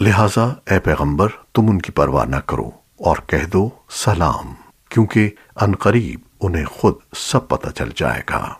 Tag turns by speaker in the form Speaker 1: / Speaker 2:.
Speaker 1: لہٰذا اے پیغمبر، تم ان کی پرواہ نہ کرو اور کہہ دو سلام، کیونکہ عنقریب انہیں خود سب پتہ چل جائے گا۔